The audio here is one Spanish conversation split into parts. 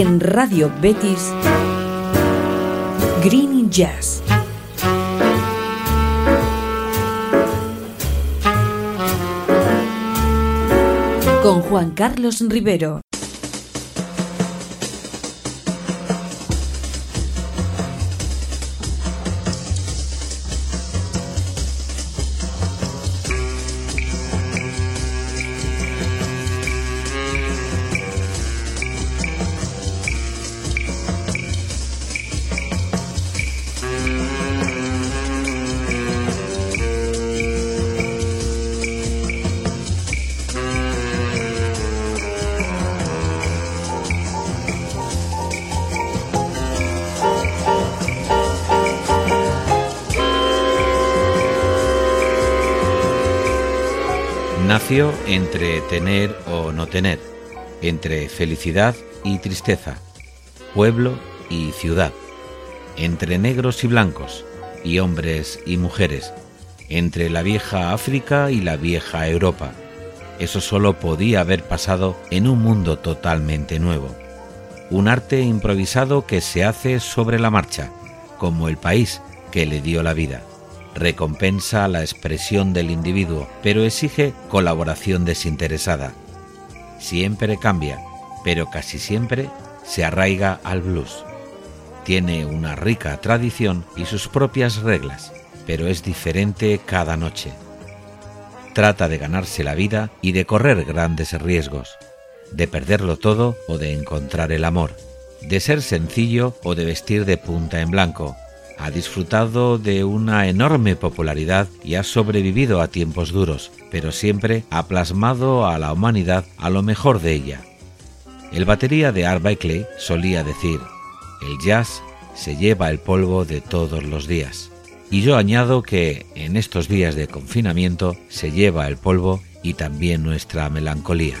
En Radio Betis, Green Jazz. Con Juan Carlos Rivero. Entre tener o no tener, entre felicidad y tristeza, pueblo y ciudad, entre negros y blancos, y hombres y mujeres, entre la vieja África y la vieja Europa. Eso solo podía haber pasado en un mundo totalmente nuevo. Un arte improvisado que se hace sobre la marcha, como el país que le dio la vida recompensa la expresión del individuo, pero exige colaboración desinteresada. Siempre cambia, pero casi siempre se arraiga al blues. Tiene una rica tradición y sus propias reglas, pero es diferente cada noche. Trata de ganarse la vida y de correr grandes riesgos, de perderlo todo o de encontrar el amor, de ser sencillo o de vestir de punta en blanco, ha disfrutado de una enorme popularidad y ha sobrevivido a tiempos duros, pero siempre ha plasmado a la humanidad a lo mejor de ella. El batería de Art Clay solía decir, el jazz se lleva el polvo de todos los días. Y yo añado que en estos días de confinamiento se lleva el polvo y también nuestra melancolía.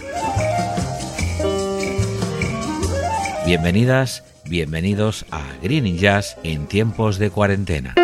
Bienvenidas Bienvenidos a Green Jazz en tiempos de cuarentena.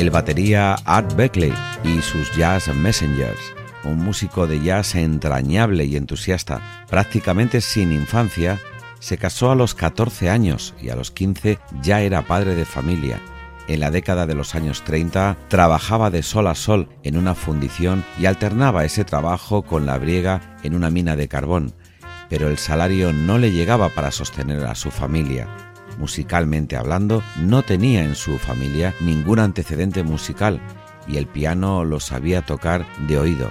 El batería Art Beckley y sus Jazz Messengers, un músico de jazz entrañable y entusiasta, prácticamente sin infancia, se casó a los 14 años y a los 15 ya era padre de familia. En la década de los años 30 trabajaba de sol a sol en una fundición y alternaba ese trabajo con la briega en una mina de carbón, pero el salario no le llegaba para sostener a su familia. Musicalmente hablando, no tenía en su familia ningún antecedente musical y el piano lo sabía tocar de oído.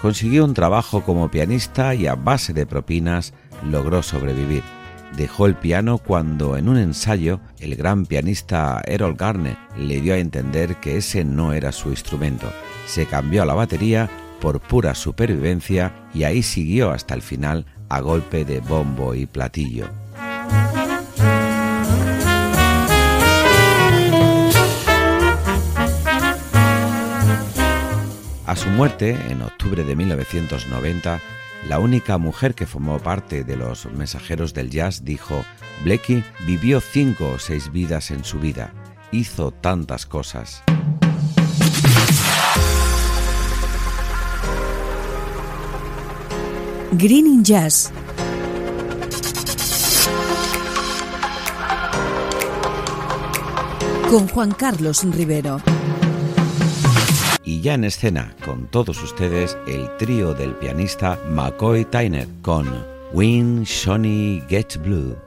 Consiguió un trabajo como pianista y a base de propinas logró sobrevivir. Dejó el piano cuando en un ensayo el gran pianista Errol Garner le dio a entender que ese no era su instrumento. Se cambió a la batería por pura supervivencia y ahí siguió hasta el final a golpe de bombo y platillo. A su muerte, en octubre de 1990, la única mujer que formó parte de los mensajeros del jazz dijo, Blecky vivió cinco o seis vidas en su vida, hizo tantas cosas. Green Jazz. Con Juan Carlos Rivero y ya en escena con todos ustedes el trío del pianista McCoy Tyner con When Shawnee Gets Blue.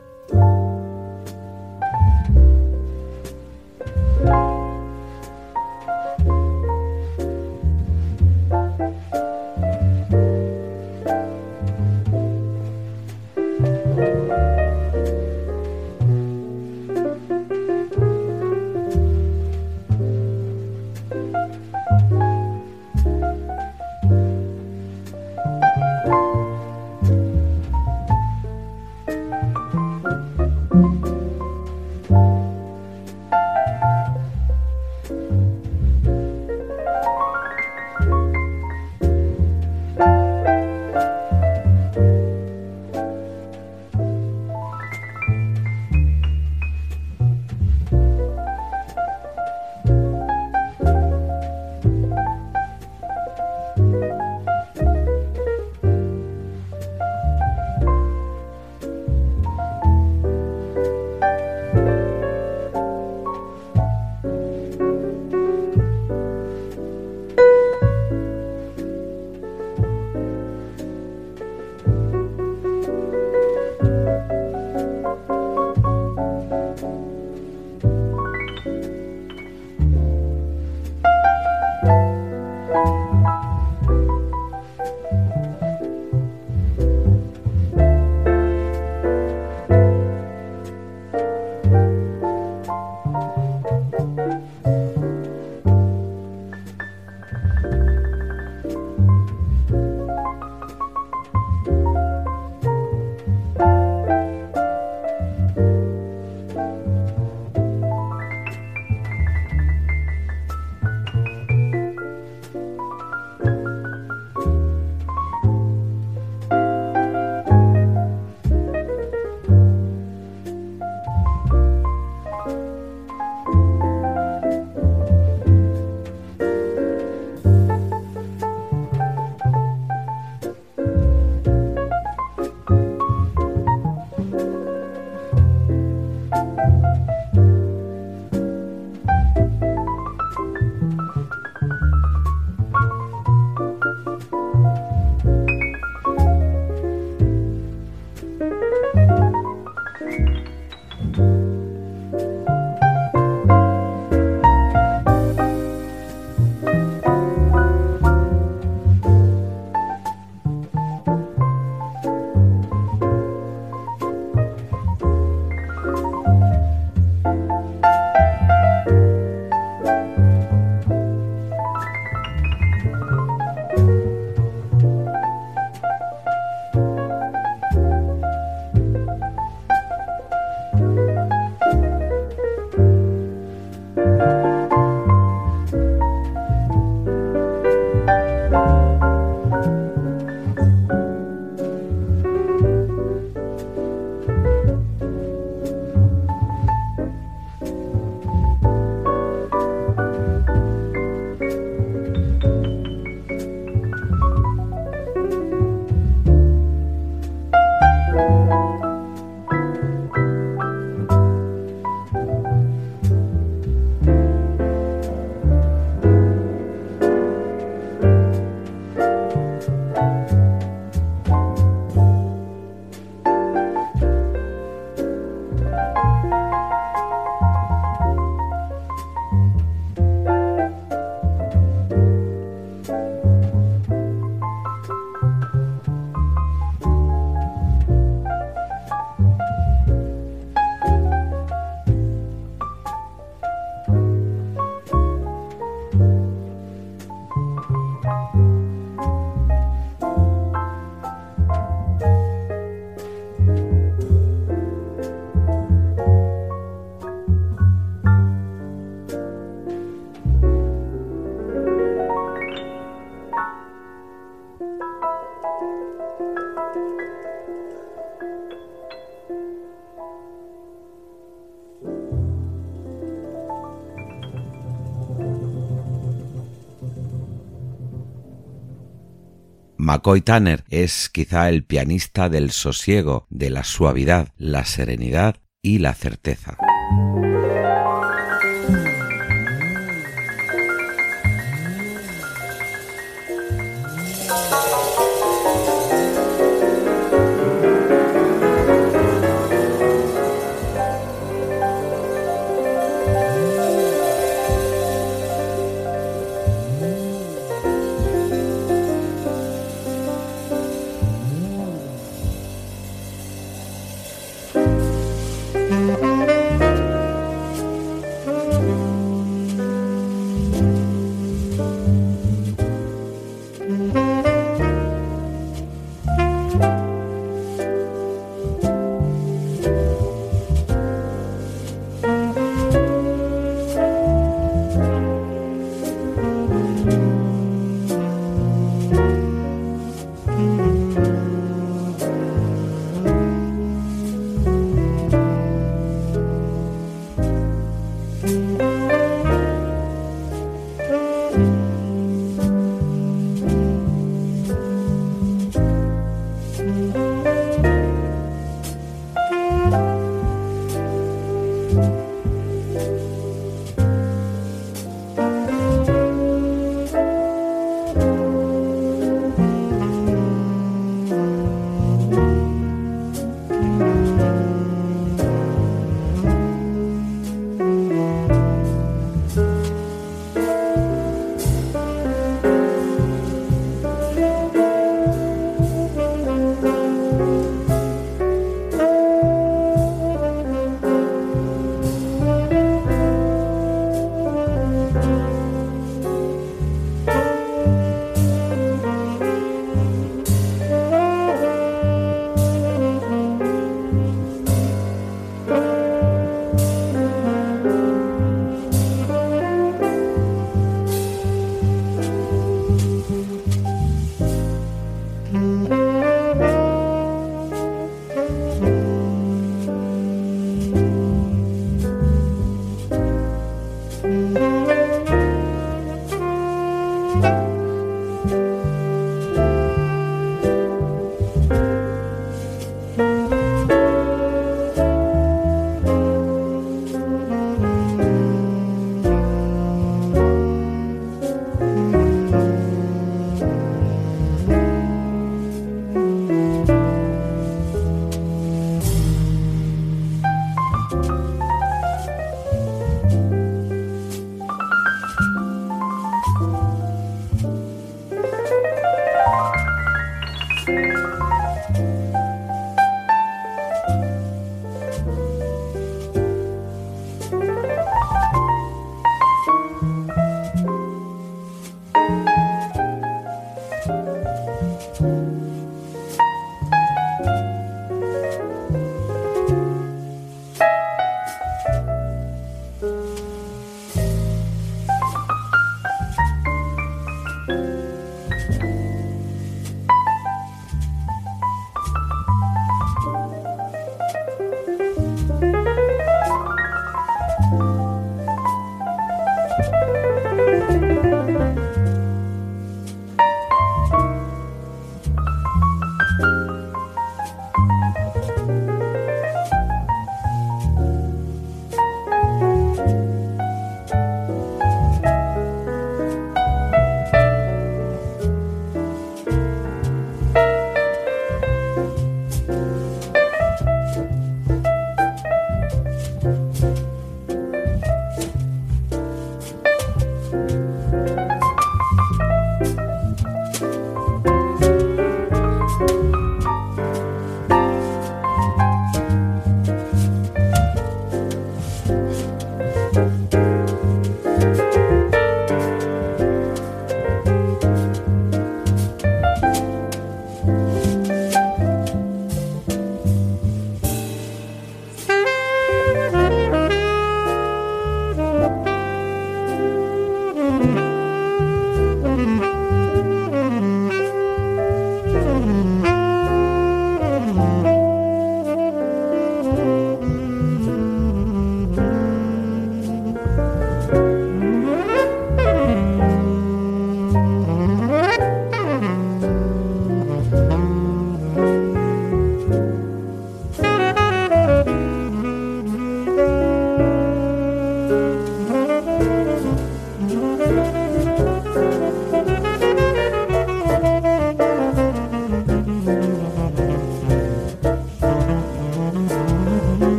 McCoy Tanner es quizá el pianista del sosiego, de la suavidad, la serenidad y la certeza.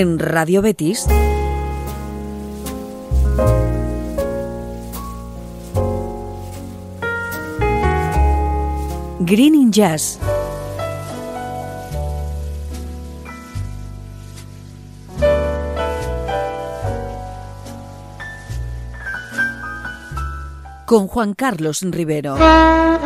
En Radio Betis. Green in Jazz. Con Juan Carlos Rivero.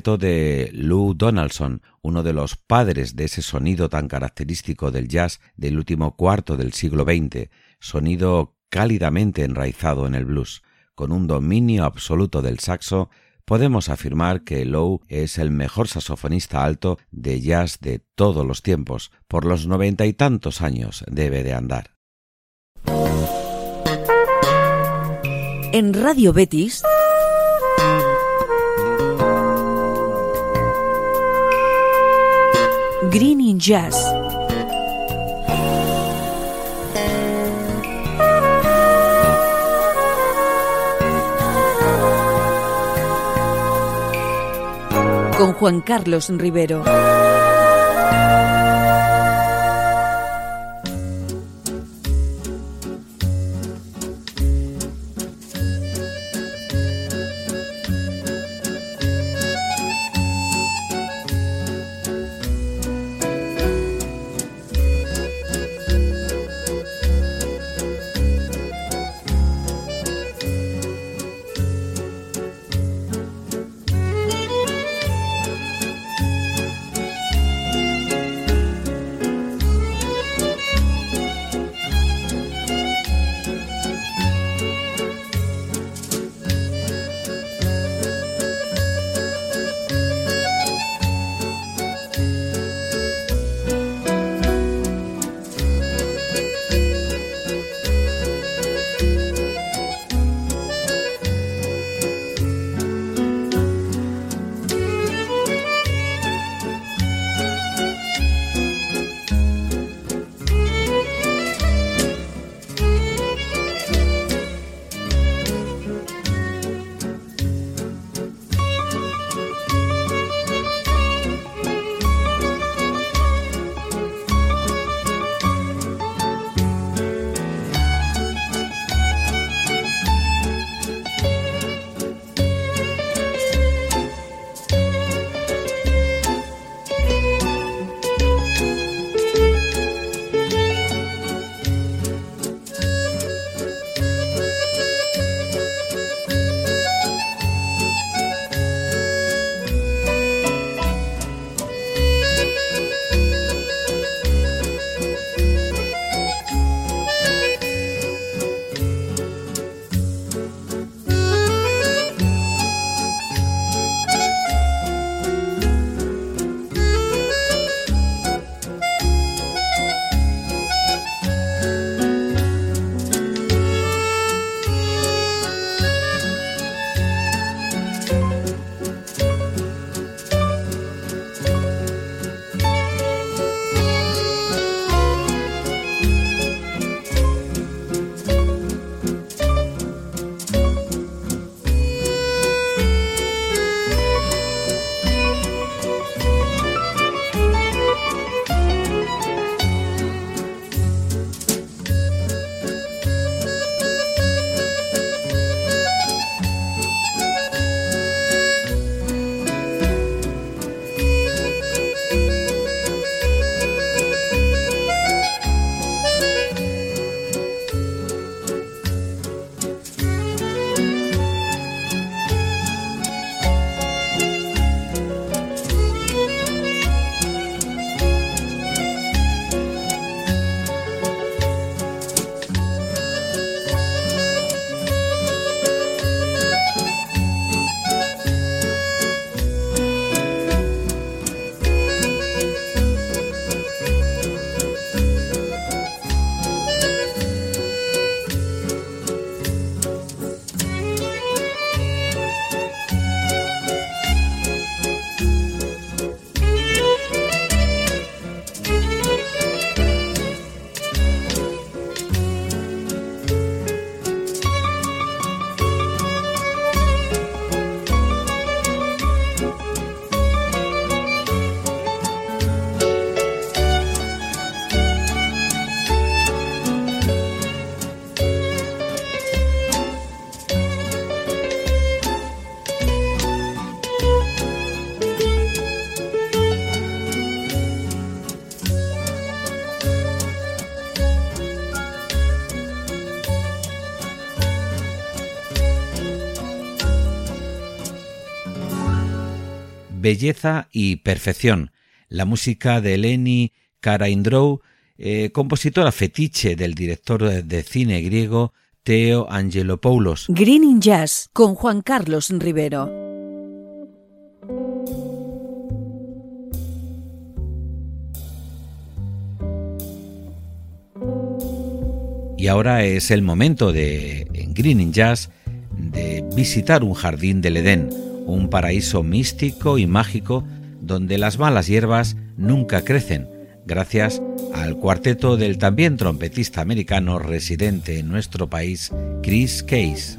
De Lou Donaldson, uno de los padres de ese sonido tan característico del jazz del último cuarto del siglo XX, sonido cálidamente enraizado en el blues, con un dominio absoluto del saxo, podemos afirmar que Lowe es el mejor saxofonista alto de jazz de todos los tiempos, por los noventa y tantos años debe de andar. En Radio Betis. Green in Jazz. Con Juan Carlos Rivero. Belleza y Perfección, la música de Eleni Karaindrou, eh, compositora fetiche del director de cine griego Theo Angelopoulos. Green in Jazz con Juan Carlos Rivero. Y ahora es el momento de, en Green in Jazz, de visitar un jardín del Edén, un paraíso místico y mágico donde las malas hierbas nunca crecen, gracias al cuarteto del también trompetista americano residente en nuestro país, Chris Case.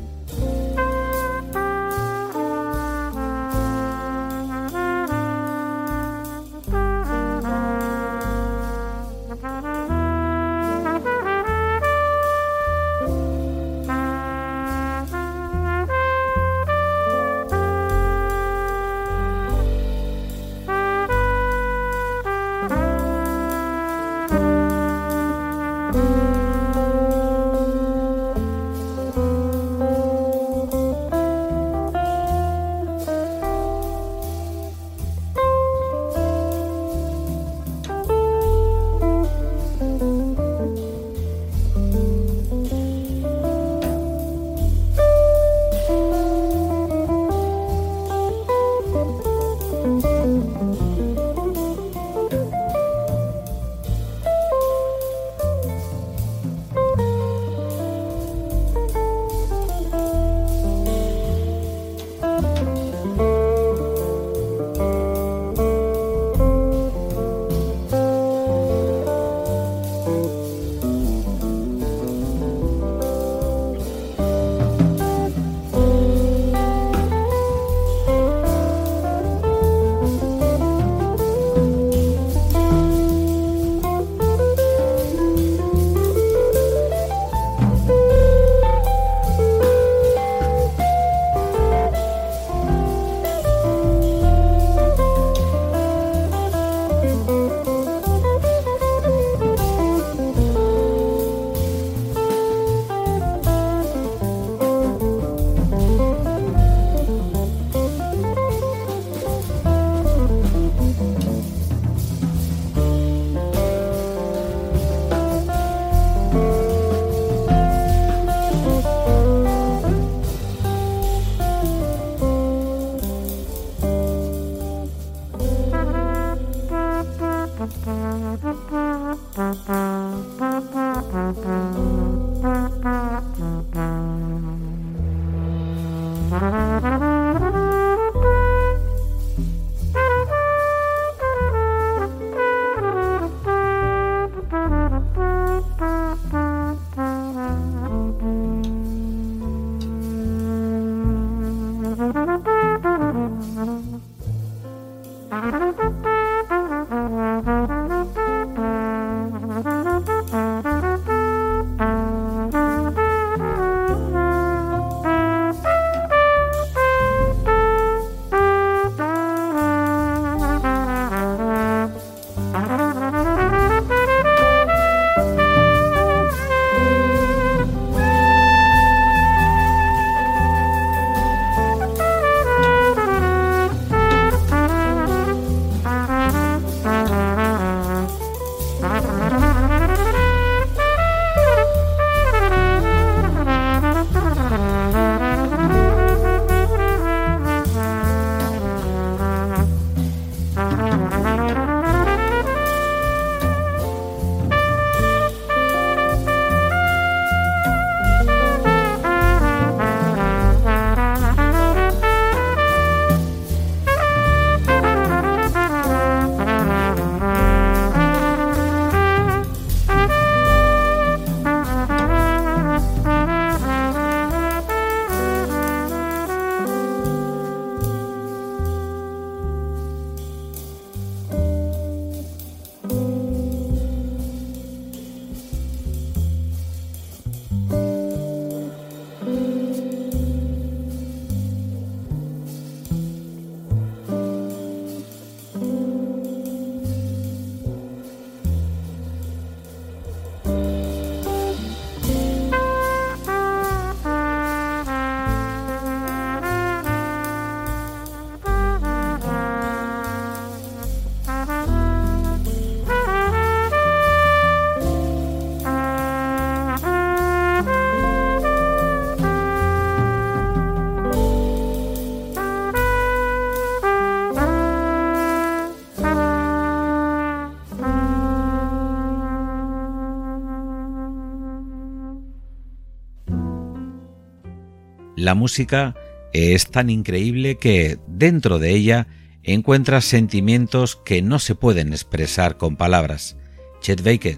La música es tan increíble que dentro de ella encuentras sentimientos que no se pueden expresar con palabras. Chet Baker,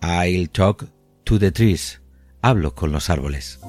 I'll talk to the trees. Hablo con los árboles.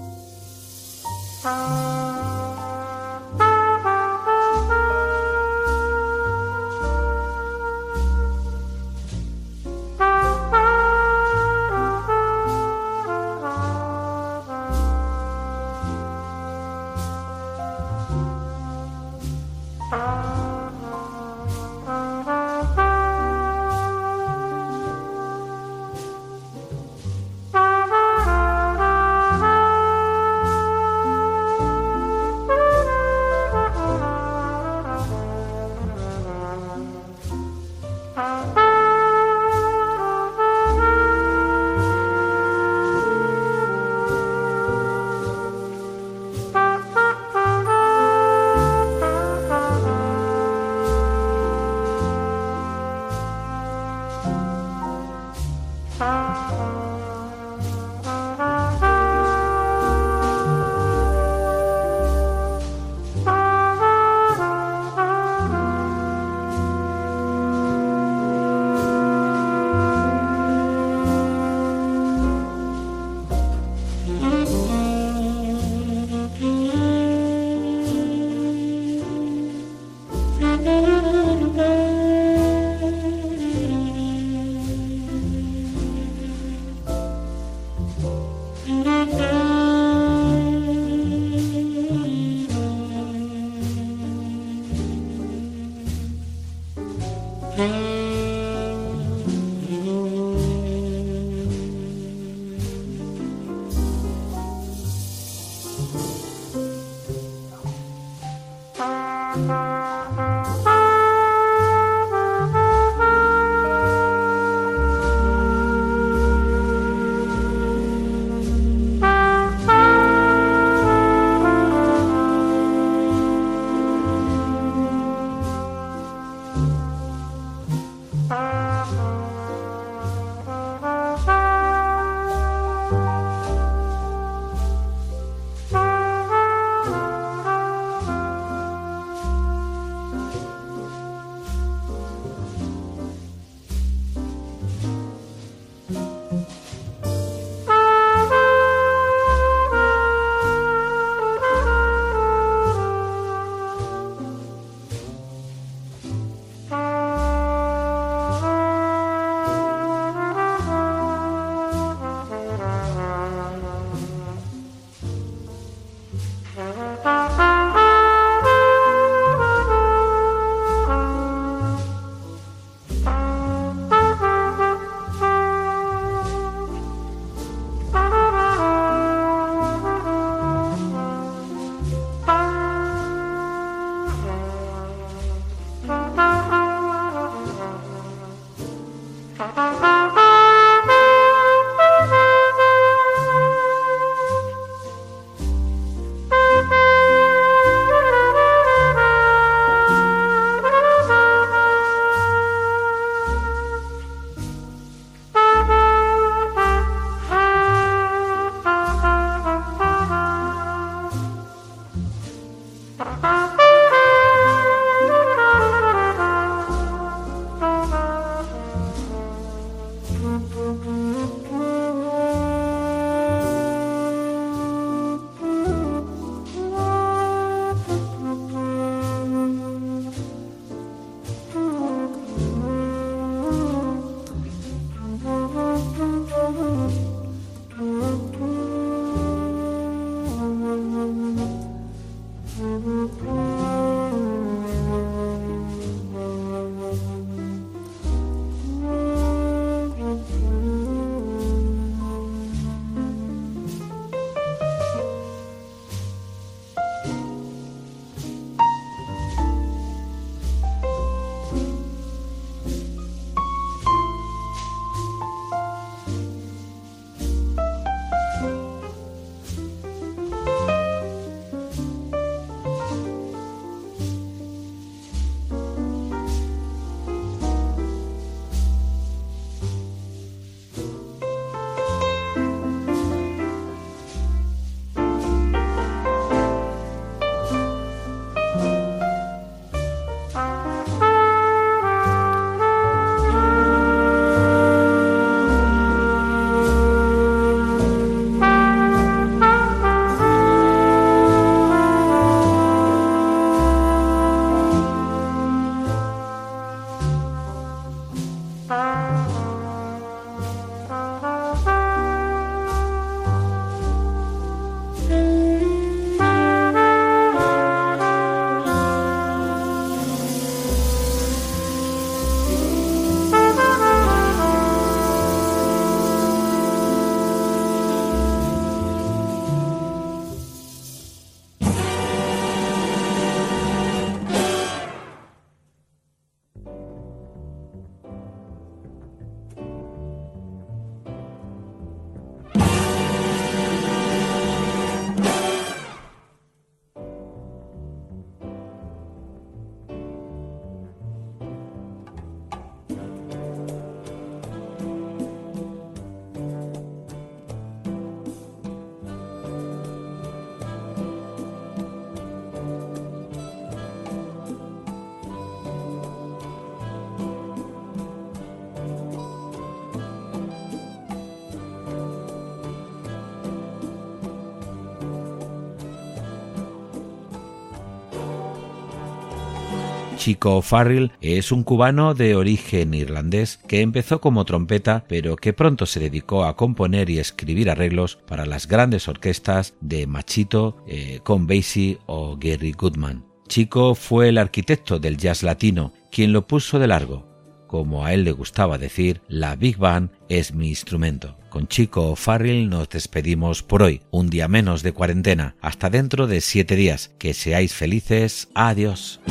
Chico Farrell es un cubano de origen irlandés que empezó como trompeta pero que pronto se dedicó a componer y escribir arreglos para las grandes orquestas de Machito, eh, Con Basie o Gary Goodman. Chico fue el arquitecto del jazz latino, quien lo puso de largo. Como a él le gustaba decir, la Big Band es mi instrumento. Con Chico Farrell nos despedimos por hoy, un día menos de cuarentena. Hasta dentro de siete días. Que seáis felices. Adiós.